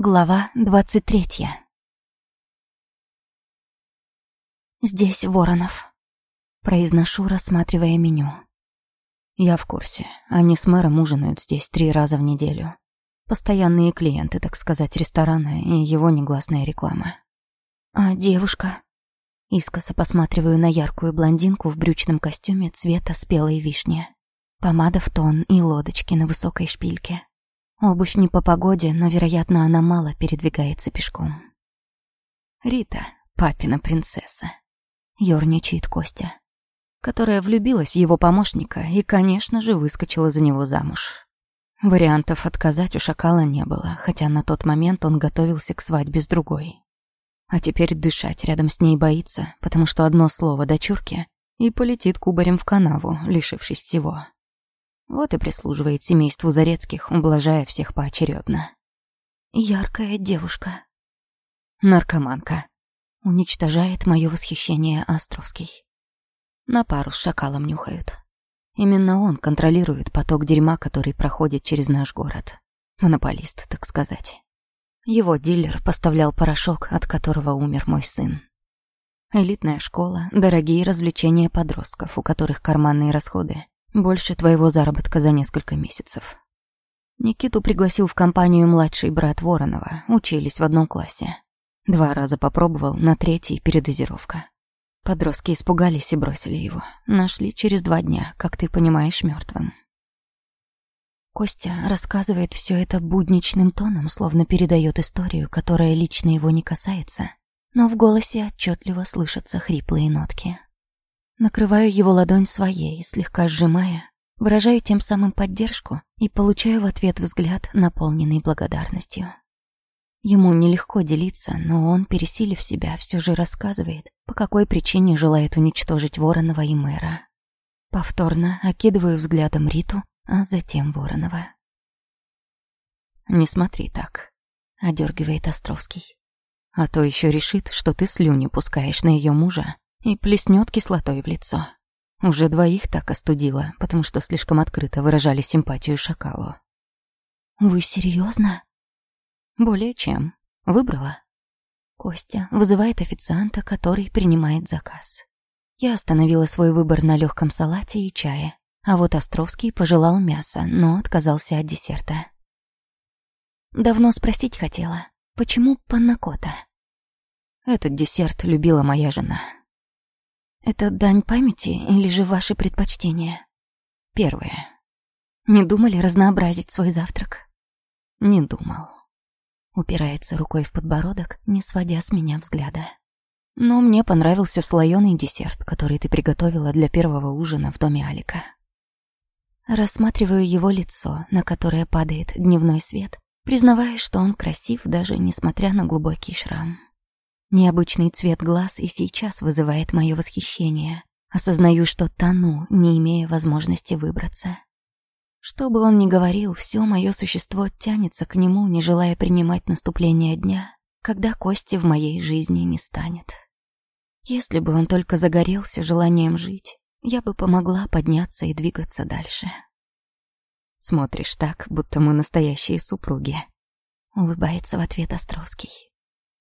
Глава двадцать третья. «Здесь Воронов», — произношу, рассматривая меню. Я в курсе. Они с мэром ужинают здесь три раза в неделю. Постоянные клиенты, так сказать, ресторана и его негласная реклама. «А девушка?» Искоса посматриваю на яркую блондинку в брючном костюме цвета спелой вишни. Помада в тон и лодочки на высокой шпильке. Обувь не по погоде, но, вероятно, она мало передвигается пешком. Рита, папина принцесса. Ёрничает Костя. Которая влюбилась в его помощника и, конечно же, выскочила за него замуж. Вариантов отказать у шакала не было, хотя на тот момент он готовился к свадьбе с другой. А теперь дышать рядом с ней боится, потому что одно слово дочурки и полетит кубарем в канаву, лишившись всего. Вот и прислуживает семейству Зарецких, ублажая всех поочередно. Яркая девушка. Наркоманка. Уничтожает мое восхищение Островский. На пару с шакалом нюхают. Именно он контролирует поток дерьма, который проходит через наш город. Монополист, так сказать. Его дилер поставлял порошок, от которого умер мой сын. Элитная школа, дорогие развлечения подростков, у которых карманные расходы больше твоего заработка за несколько месяцев. Никиту пригласил в компанию младший брат Воронова, учились в одном классе. Два раза попробовал, на третий передозировка. Подростки испугались и бросили его. Нашли через два дня, как ты понимаешь, мертвым. Костя рассказывает все это будничным тоном, словно передает историю, которая лично его не касается, но в голосе отчетливо слышатся хриплые нотки. Накрываю его ладонь своей, слегка сжимая, выражаю тем самым поддержку и получаю в ответ взгляд, наполненный благодарностью. Ему нелегко делиться, но он, пересилив себя, все же рассказывает, по какой причине желает уничтожить Воронова и мэра. Повторно окидываю взглядом Риту, а затем Воронова. «Не смотри так», — одергивает Островский. «А то еще решит, что ты слюни пускаешь на ее мужа и плеснет кислотой в лицо. Уже двоих так остудило, потому что слишком открыто выражали симпатию шакалу. «Вы серьезно? «Более чем. Выбрала?» Костя вызывает официанта, который принимает заказ. Я остановила свой выбор на легком салате и чае, а вот Островский пожелал мяса, но отказался от десерта. Давно спросить хотела, почему паннакота? Этот десерт любила моя жена. Это дань памяти или же ваши предпочтения? Первое. Не думали разнообразить свой завтрак? Не думал. Упирается рукой в подбородок, не сводя с меня взгляда. Но мне понравился слоеный десерт, который ты приготовила для первого ужина в доме Алика. Рассматриваю его лицо, на которое падает дневной свет, признавая, что он красив даже несмотря на глубокий шрам. Необычный цвет глаз и сейчас вызывает мое восхищение. Осознаю, что тону, не имея возможности выбраться. Что бы он ни говорил, все мое существо тянется к нему, не желая принимать наступление дня, когда кости в моей жизни не станет. Если бы он только загорелся желанием жить, я бы помогла подняться и двигаться дальше. Смотришь так, будто мы настоящие супруги. Улыбается в ответ Островский.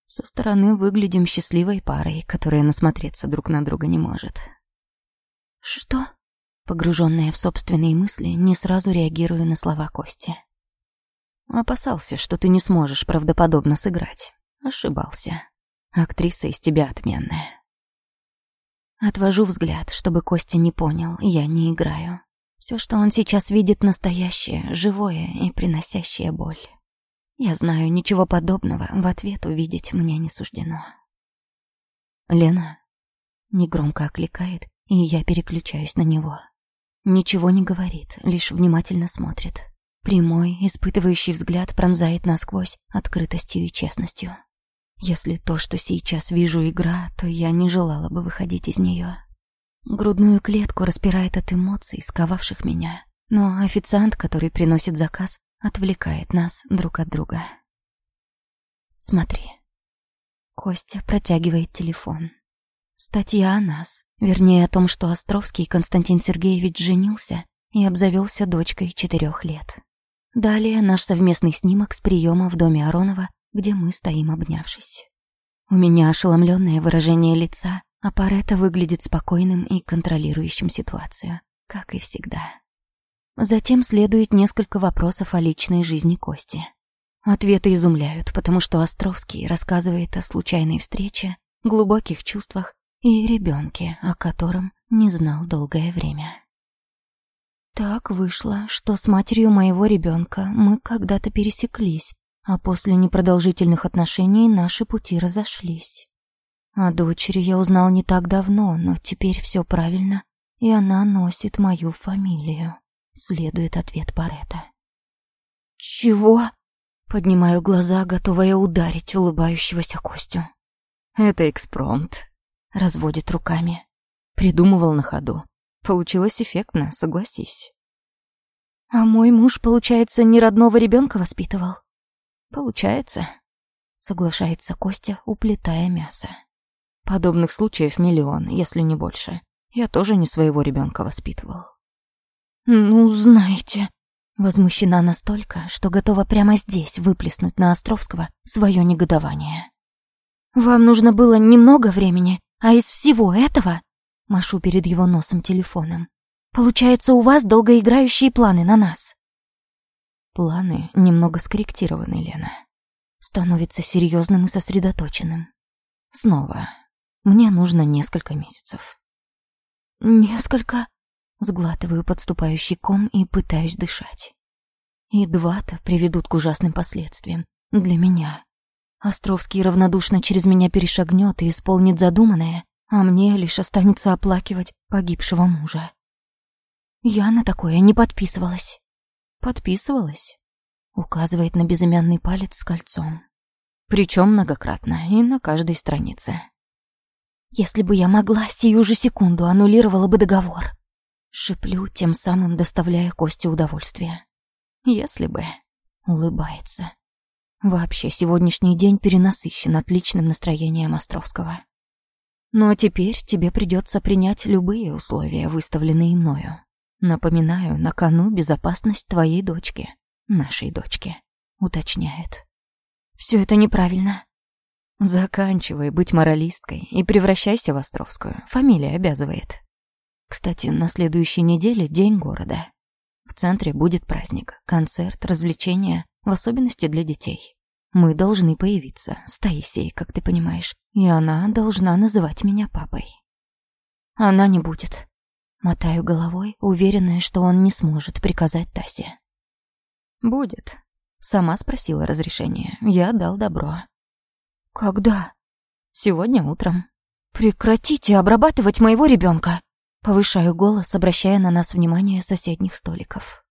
Со стороны выглядим счастливой парой, которая насмотреться друг на друга не может. Что? Погруженная в собственные мысли, не сразу реагирую на слова Кости. Опасался, что ты не сможешь правдоподобно сыграть. Ошибался. Актриса из тебя отменная. Отвожу взгляд, чтобы Костя не понял, я не играю. Все, что он сейчас видит, настоящее, живое и приносящее боль. Я знаю, ничего подобного в ответ увидеть мне не суждено. «Лена?» Негромко окликает, и я переключаюсь на него. Ничего не говорит, лишь внимательно смотрит. Прямой, испытывающий взгляд пронзает насквозь открытостью и честностью. Если то, что сейчас вижу, игра, то я не желала бы выходить из нее. Грудную клетку распирает от эмоций, сковавших меня. Но официант, который приносит заказ, отвлекает нас друг от друга. Смотри. Костя протягивает телефон. Статья о нас, вернее о том, что Островский Константин Сергеевич женился и обзавелся дочкой четырех лет. Далее наш совместный снимок с приема в доме Аронова где мы стоим обнявшись. У меня ошеломленное выражение лица, а Паретта выглядит спокойным и контролирующим ситуацию, как и всегда. Затем следует несколько вопросов о личной жизни Кости. Ответы изумляют, потому что Островский рассказывает о случайной встрече, глубоких чувствах и ребенке, о котором не знал долгое время. Так вышло, что с матерью моего ребенка мы когда-то пересеклись, а после непродолжительных отношений наши пути разошлись. О дочери я узнал не так давно, но теперь все правильно, и она носит мою фамилию. Следует ответ Парета. «Чего?» Поднимаю глаза, готовая ударить улыбающегося Костю. «Это экспромт», — разводит руками. Придумывал на ходу. Получилось эффектно, согласись. А мой муж, получается, не родного ребенка воспитывал? Получается. Соглашается Костя, уплетая мясо. Подобных случаев миллион, если не больше. Я тоже не своего ребенка воспитывал. Ну, знаете, возмущена настолько, что готова прямо здесь выплеснуть на Островского свое негодование. Вам нужно было немного времени, а из всего этого Машу перед его носом телефоном. «Получается, у вас долгоиграющие планы на нас?» Планы немного скорректированы, Лена. Становится серьезным и сосредоточенным. Снова. Мне нужно несколько месяцев. «Несколько?» Сглатываю подступающий ком и пытаюсь дышать. И два-то приведут к ужасным последствиям. Для меня. Островский равнодушно через меня перешагнет и исполнит задуманное, а мне лишь останется оплакивать погибшего мужа. Я на такое не подписывалась. Подписывалась? Указывает на безымянный палец с кольцом. Причем многократно и на каждой странице. Если бы я могла, сию же секунду аннулировала бы договор. Шиплю, тем самым доставляя Косте удовольствие. Если бы... Улыбается. Вообще, сегодняшний день перенасыщен отличным настроением Островского. Но теперь тебе придется принять любые условия, выставленные мною. Напоминаю, на кону безопасность твоей дочки, нашей дочки, уточняет. Все это неправильно. Заканчивай быть моралисткой и превращайся в Островскую. Фамилия обязывает. Кстати, на следующей неделе день города. В центре будет праздник, концерт, развлечения, в особенности для детей. Мы должны появиться с Таисией, как ты понимаешь, и она должна называть меня папой. Она не будет. Мотаю головой, уверенная, что он не сможет приказать Тасе. Будет. Сама спросила разрешение. Я дал добро. Когда? Сегодня утром. Прекратите обрабатывать моего ребенка. Повышаю голос, обращая на нас внимание соседних столиков.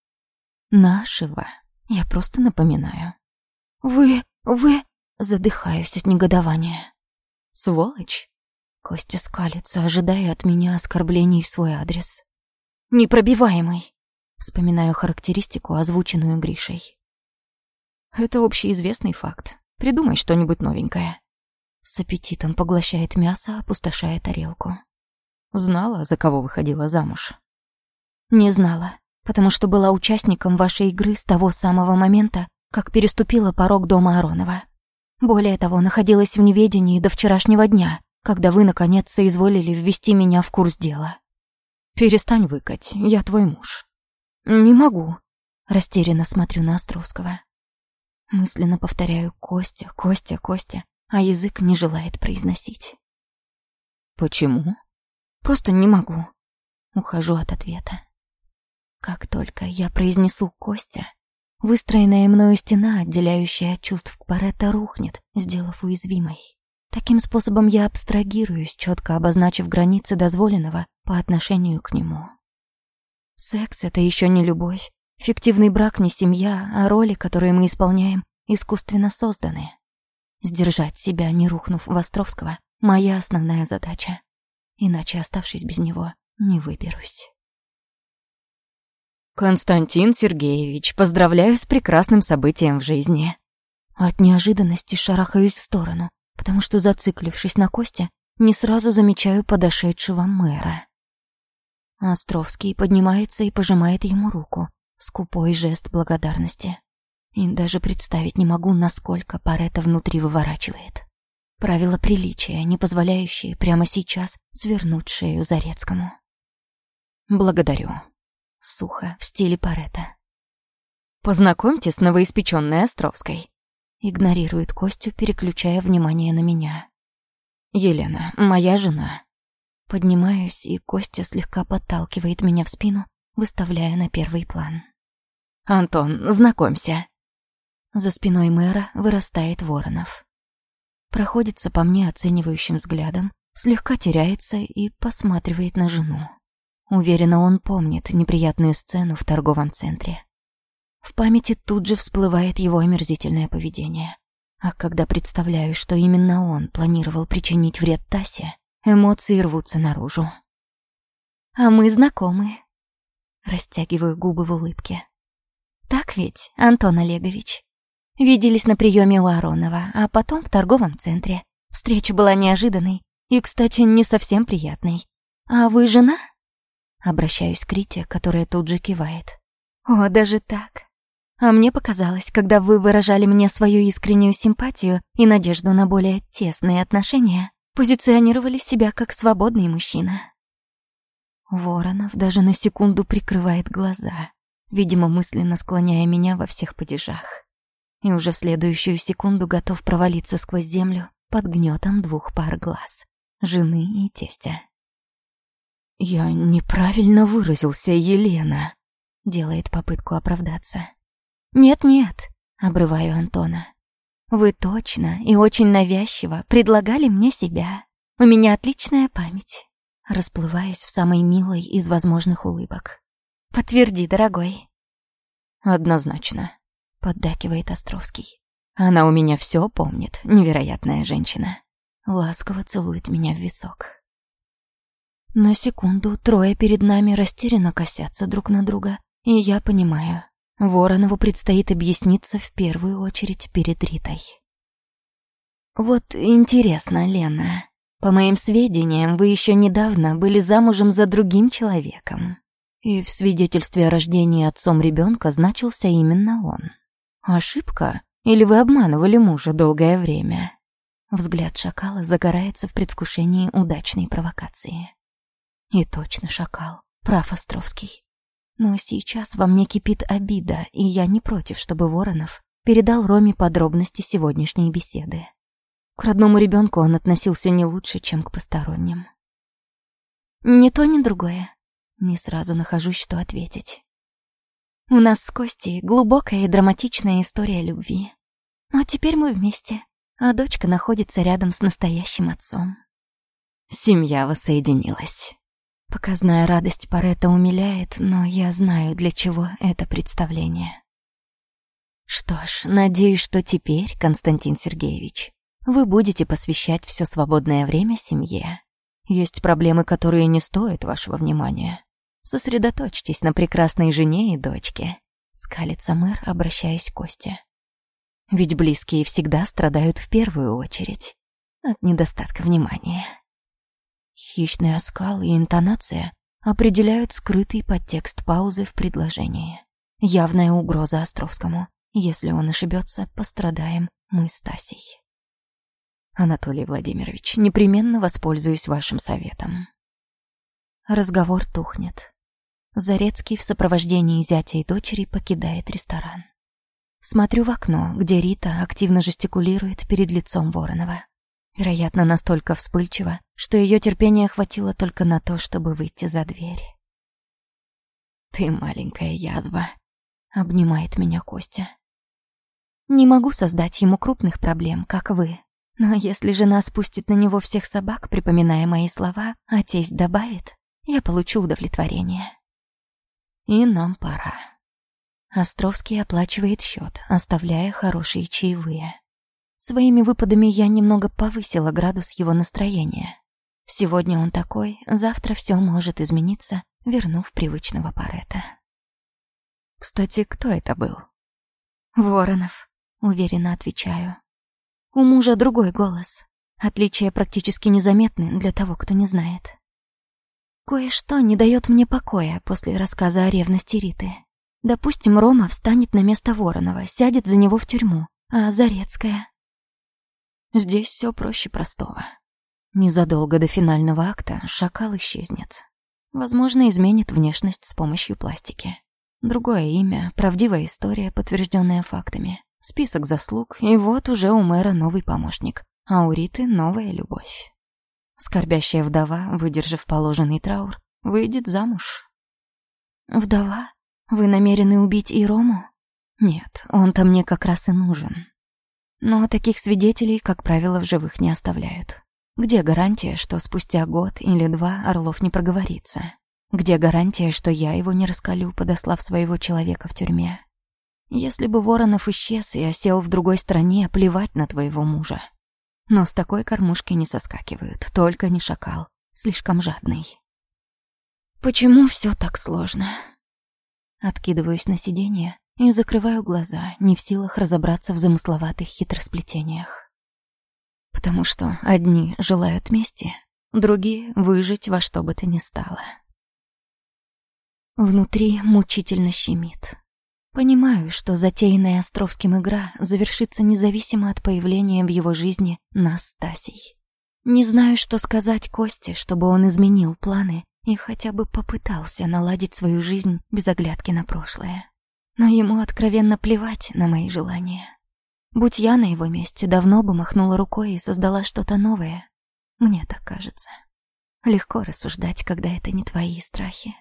Нашего. Я просто напоминаю. «Вы... вы...» Задыхаюсь от негодования. «Сволочь!» Костя скалится, ожидая от меня оскорблений в свой адрес. «Непробиваемый!» Вспоминаю характеристику, озвученную Гришей. «Это общеизвестный факт. Придумай что-нибудь новенькое». С аппетитом поглощает мясо, опустошая тарелку. Знала, за кого выходила замуж? Не знала, потому что была участником вашей игры с того самого момента, как переступила порог дома Аронова. Более того, находилась в неведении до вчерашнего дня, когда вы, наконец, соизволили ввести меня в курс дела. «Перестань выкать, я твой муж». «Не могу», — растерянно смотрю на Островского. Мысленно повторяю «Костя, Костя, Костя», а язык не желает произносить. «Почему?» «Просто не могу». Ухожу от ответа. Как только я произнесу «Костя», Выстроенная мною стена, отделяющая от чувств к Паретто, рухнет, сделав уязвимой. Таким способом я абстрагируюсь, четко обозначив границы дозволенного по отношению к нему. Секс — это еще не любовь. Фиктивный брак не семья, а роли, которые мы исполняем, искусственно созданы. Сдержать себя, не рухнув в Островского, моя основная задача. Иначе, оставшись без него, не выберусь. «Константин Сергеевич, поздравляю с прекрасным событием в жизни». От неожиданности шарахаюсь в сторону, потому что, зациклившись на Косте, не сразу замечаю подошедшего мэра. Островский поднимается и пожимает ему руку, скупой жест благодарности. И даже представить не могу, насколько Парета внутри выворачивает. Правила приличия, не позволяющие прямо сейчас свернуть шею Зарецкому. «Благодарю». Сухо, в стиле Парета. «Познакомьте с новоиспеченной Островской». Игнорирует Костю, переключая внимание на меня. «Елена, моя жена». Поднимаюсь, и Костя слегка подталкивает меня в спину, выставляя на первый план. «Антон, знакомься». За спиной мэра вырастает Воронов проходится по мне оценивающим взглядом, слегка теряется и посматривает на жену. Уверена, он помнит неприятную сцену в торговом центре. В памяти тут же всплывает его омерзительное поведение. А когда представляю, что именно он планировал причинить вред Тасе, эмоции рвутся наружу. «А мы знакомы», — растягиваю губы в улыбке. «Так ведь, Антон Олегович?» Виделись на приеме у Аронова, а потом в торговом центре. Встреча была неожиданной и, кстати, не совсем приятной. «А вы жена?» Обращаюсь к Рите, которая тут же кивает. «О, даже так. А мне показалось, когда вы выражали мне свою искреннюю симпатию и надежду на более тесные отношения, позиционировали себя как свободный мужчина». Воронов даже на секунду прикрывает глаза, видимо, мысленно склоняя меня во всех падежах и уже в следующую секунду готов провалиться сквозь землю под гнетом двух пар глаз — жены и тестя. «Я неправильно выразился, Елена», — делает попытку оправдаться. «Нет-нет», — обрываю Антона. «Вы точно и очень навязчиво предлагали мне себя. У меня отличная память». Расплываюсь в самой милой из возможных улыбок. «Подтверди, дорогой». «Однозначно», поддакивает Островский. Она у меня все помнит, невероятная женщина. Ласково целует меня в висок. На секунду трое перед нами растерянно косятся друг на друга, и я понимаю, Воронову предстоит объясниться в первую очередь перед Ритой. Вот интересно, Лена, по моим сведениям, вы еще недавно были замужем за другим человеком. И в свидетельстве о рождении отцом ребенка значился именно он. Ошибка? Или вы обманывали мужа долгое время? Взгляд шакала загорается в предвкушении удачной провокации. И точно шакал, прав Островский. Но сейчас во мне кипит обида, и я не против, чтобы Воронов передал Роме подробности сегодняшней беседы. К родному ребенку он относился не лучше, чем к посторонним. Ни то, ни другое. Не сразу нахожусь, что ответить. У нас с Костей глубокая и драматичная история любви. Но теперь мы вместе, а дочка находится рядом с настоящим отцом. Семья воссоединилась. Показная радость Парета умиляет, но я знаю, для чего это представление. Что ж, надеюсь, что теперь, Константин Сергеевич, вы будете посвящать все свободное время семье. Есть проблемы, которые не стоят вашего внимания. Сосредоточьтесь на прекрасной жене и дочке. Скалится мэр, обращаясь к Косте. Ведь близкие всегда страдают в первую очередь от недостатка внимания. Хищный оскал и интонация определяют скрытый подтекст паузы в предложении. Явная угроза Островскому. Если он ошибется, пострадаем мы с Тасей. Анатолий Владимирович, непременно воспользуюсь вашим советом. Разговор тухнет. Зарецкий в сопровождении зятя и дочери покидает ресторан. Смотрю в окно, где Рита активно жестикулирует перед лицом Воронова. Вероятно, настолько вспыльчиво, что ее терпения хватило только на то, чтобы выйти за дверь. «Ты маленькая язва», — обнимает меня Костя. «Не могу создать ему крупных проблем, как вы. Но если жена спустит на него всех собак, припоминая мои слова, а тесть добавит, я получу удовлетворение». И нам пора. Островский оплачивает счет, оставляя хорошие чаевые. Своими выпадами я немного повысила градус его настроения. Сегодня он такой, завтра все может измениться, вернув привычного Парета. Кстати, кто это был? Воронов, уверенно отвечаю. У мужа другой голос. Отличия практически незаметны для того, кто не знает. Кое-что не дает мне покоя после рассказа о ревности Риты. Допустим, Рома встанет на место Воронова, сядет за него в тюрьму, а Зарецкая... Здесь все проще простого. Незадолго до финального акта шакал исчезнет. Возможно, изменит внешность с помощью пластики. Другое имя, правдивая история, подтвержденная фактами. Список заслуг, и вот уже у мэра новый помощник, а у Риты новая любовь. Скорбящая вдова, выдержав положенный траур, выйдет замуж. «Вдова? Вы намерены убить и Рому?» «Нет, он-то мне как раз и нужен». Но таких свидетелей, как правило, в живых не оставляют. Где гарантия, что спустя год или два Орлов не проговорится? Где гарантия, что я его не раскалю, подослав своего человека в тюрьме? Если бы Воронов исчез и осел в другой стране, плевать на твоего мужа. Но с такой кормушки не соскакивают, только не шакал, слишком жадный. Почему все так сложно? Откидываюсь на сиденье и закрываю глаза, не в силах разобраться в замысловатых хитросплетениях. Потому что одни желают мести, другие — выжить во что бы то ни стало. Внутри мучительно щемит. Понимаю, что затеянная Островским игра завершится независимо от появления в его жизни нас. Не знаю, что сказать Косте, чтобы он изменил планы и хотя бы попытался наладить свою жизнь без оглядки на прошлое. Но ему откровенно плевать на мои желания. Будь я на его месте, давно бы махнула рукой и создала что-то новое. Мне так кажется. Легко рассуждать, когда это не твои страхи.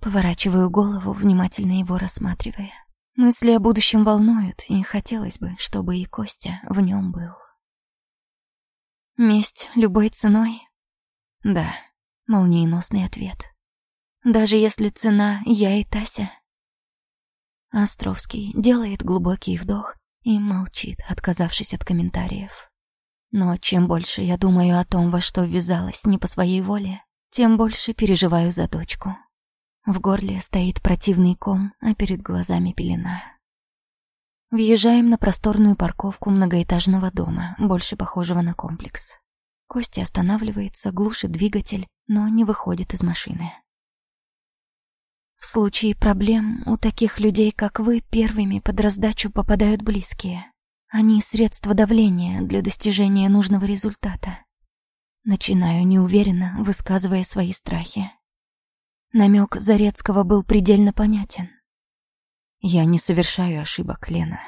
Поворачиваю голову, внимательно его рассматривая. Мысли о будущем волнуют, и хотелось бы, чтобы и Костя в нем был. Месть любой ценой? Да, молниеносный ответ. Даже если цена я и Тася? Островский делает глубокий вдох и молчит, отказавшись от комментариев. Но чем больше я думаю о том, во что ввязалась не по своей воле, тем больше переживаю за дочку. В горле стоит противный ком, а перед глазами пелена. Въезжаем на просторную парковку многоэтажного дома, больше похожего на комплекс. Костя останавливается, глушит двигатель, но не выходит из машины. В случае проблем у таких людей, как вы, первыми под раздачу попадают близкие. Они средства давления для достижения нужного результата. Начинаю неуверенно, высказывая свои страхи. Намек Зарецкого был предельно понятен. Я не совершаю ошибок, Лена.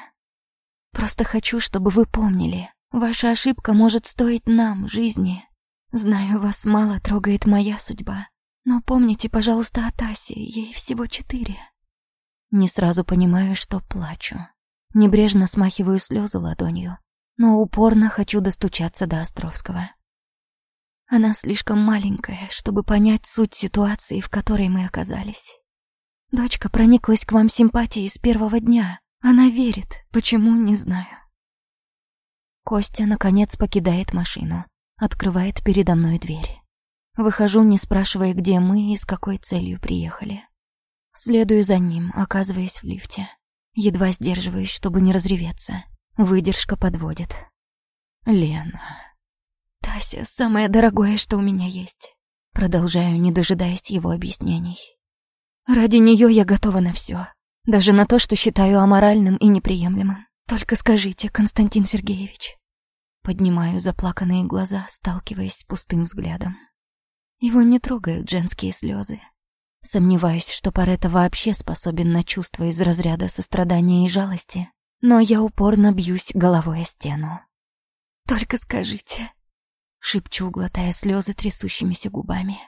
Просто хочу, чтобы вы помнили, ваша ошибка может стоить нам жизни. Знаю, вас мало трогает моя судьба, но помните, пожалуйста, о Тасе, ей всего четыре. Не сразу понимаю, что плачу. Небрежно смахиваю слезы ладонью, но упорно хочу достучаться до Островского. Она слишком маленькая, чтобы понять суть ситуации, в которой мы оказались. Дочка прониклась к вам симпатией с первого дня. Она верит, почему, не знаю. Костя, наконец, покидает машину, открывает передо мной дверь. Выхожу, не спрашивая, где мы и с какой целью приехали. Следую за ним, оказываясь в лифте. Едва сдерживаюсь, чтобы не разреветься. Выдержка подводит. Лена... Тася — самое дорогое, что у меня есть. Продолжаю, не дожидаясь его объяснений. Ради нее я готова на все, даже на то, что считаю аморальным и неприемлемым. Только скажите, Константин Сергеевич. Поднимаю заплаканные глаза, сталкиваясь с пустым взглядом. Его не трогают женские слезы. Сомневаюсь, что Паретто вообще способен на чувства из разряда сострадания и жалости, но я упорно бьюсь головой о стену. «Только скажите», шепчу, глотая слезы трясущимися губами.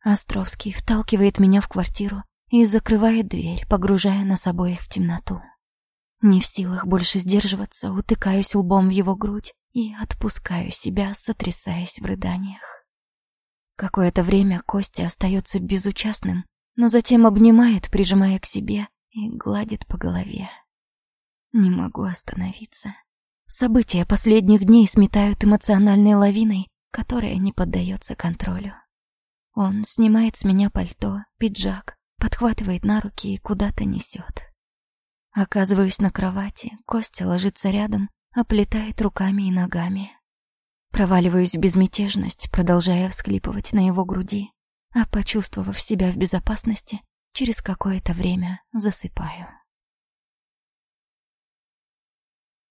Островский вталкивает меня в квартиру и закрывает дверь, погружая нас обоих в темноту. Не в силах больше сдерживаться, утыкаюсь лбом в его грудь и отпускаю себя, сотрясаясь в рыданиях. Какое-то время Костя остается безучастным, но затем обнимает, прижимая к себе и гладит по голове. Не могу остановиться. События последних дней сметают эмоциональной лавиной, которая не поддается контролю. Он снимает с меня пальто, пиджак, подхватывает на руки и куда-то несет. Оказываюсь на кровати, Костя ложится рядом, оплетает руками и ногами. Проваливаюсь в безмятежность, продолжая всклипывать на его груди, а почувствовав себя в безопасности, Через какое-то время засыпаю.